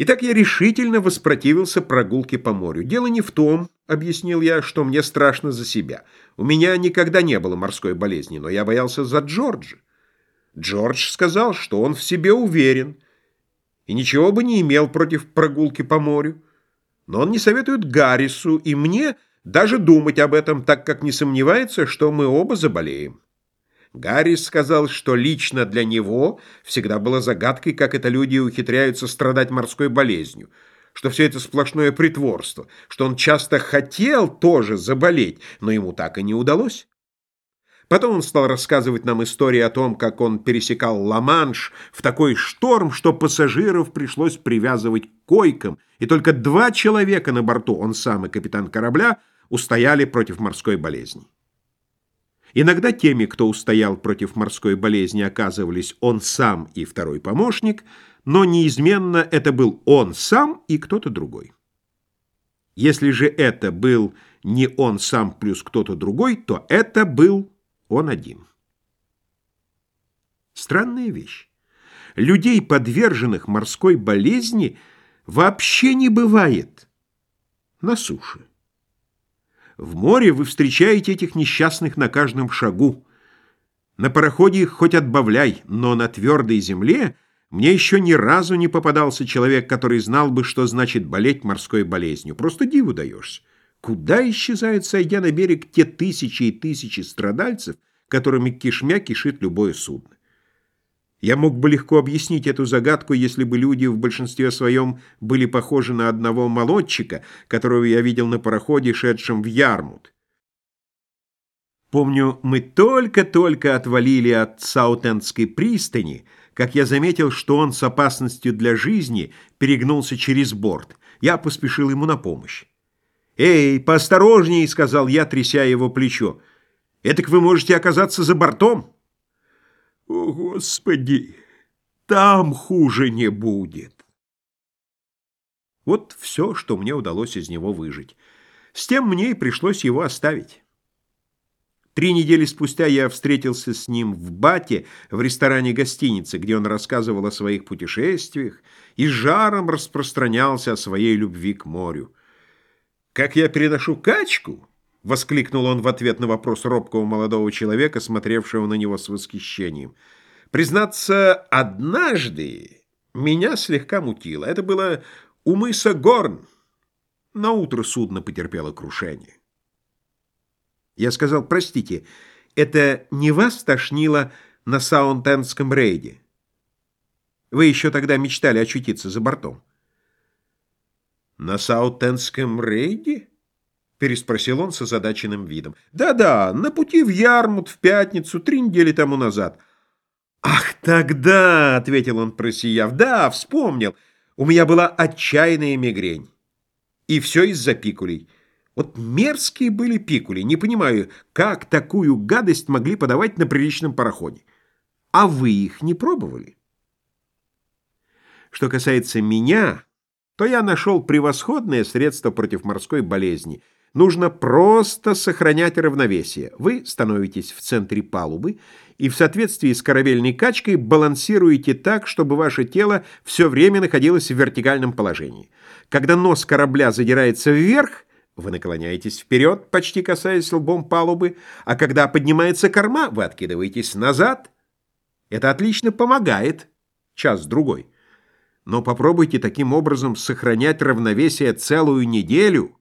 Итак, я решительно воспротивился прогулке по морю. Дело не в том, — объяснил я, — что мне страшно за себя. У меня никогда не было морской болезни, но я боялся за Джорджа. Джордж сказал, что он в себе уверен и ничего бы не имел против прогулки по морю. Но он не советует Гаррису и мне даже думать об этом, так как не сомневается, что мы оба заболеем. Гаррис сказал, что лично для него всегда было загадкой, как это люди ухитряются страдать морской болезнью, что все это сплошное притворство, что он часто хотел тоже заболеть, но ему так и не удалось. Потом он стал рассказывать нам истории о том, как он пересекал Ла-Манш в такой шторм, что пассажиров пришлось привязывать к койкам, и только два человека на борту, он сам и капитан корабля, устояли против морской болезни. Иногда теми, кто устоял против морской болезни, оказывались он сам и второй помощник, но неизменно это был он сам и кто-то другой. Если же это был не он сам плюс кто-то другой, то это был он один. Странная вещь. Людей, подверженных морской болезни, вообще не бывает на суше. В море вы встречаете этих несчастных на каждом шагу. На пароходе их хоть отбавляй, но на твердой земле мне еще ни разу не попадался человек, который знал бы, что значит болеть морской болезнью. Просто диву даешься. Куда исчезают, сойдя на берег, те тысячи и тысячи страдальцев, которыми кишмя кишит любое судно? Я мог бы легко объяснить эту загадку, если бы люди в большинстве своем были похожи на одного молодчика, которого я видел на пароходе, шедшем в Ярмут. Помню, мы только-только отвалили от Саутендской пристани, как я заметил, что он с опасностью для жизни перегнулся через борт. Я поспешил ему на помощь. «Эй, поосторожней!» — сказал я, тряся его плечо. «Этак вы можете оказаться за бортом!» О, Господи, там хуже не будет. Вот все, что мне удалось из него выжить. С тем мне и пришлось его оставить. Три недели спустя я встретился с ним в Бате, в ресторане гостиницы, где он рассказывал о своих путешествиях и жаром распространялся о своей любви к морю. Как я переношу качку? — воскликнул он в ответ на вопрос робкого молодого человека, смотревшего на него с восхищением. «Признаться, однажды меня слегка мутило. Это было у мыса Горн. На утро судно потерпело крушение». Я сказал, «Простите, это не вас тошнило на Саунтенском рейде? Вы еще тогда мечтали очутиться за бортом». «На Саутенском рейде?» — переспросил он с озадаченным видом. «Да-да, на пути в Ярмут в пятницу, три недели тому назад». «Ах, тогда!» — ответил он, просияв. «Да, вспомнил. У меня была отчаянная мигрень. И все из-за пикулей. Вот мерзкие были пикули. Не понимаю, как такую гадость могли подавать на приличном пароходе. А вы их не пробовали?» Что касается меня, то я нашел превосходное средство против морской болезни — Нужно просто сохранять равновесие. Вы становитесь в центре палубы и в соответствии с корабельной качкой балансируете так, чтобы ваше тело все время находилось в вертикальном положении. Когда нос корабля задирается вверх, вы наклоняетесь вперед, почти касаясь лбом палубы, а когда поднимается корма, вы откидываетесь назад. Это отлично помогает. Час-другой. Но попробуйте таким образом сохранять равновесие целую неделю –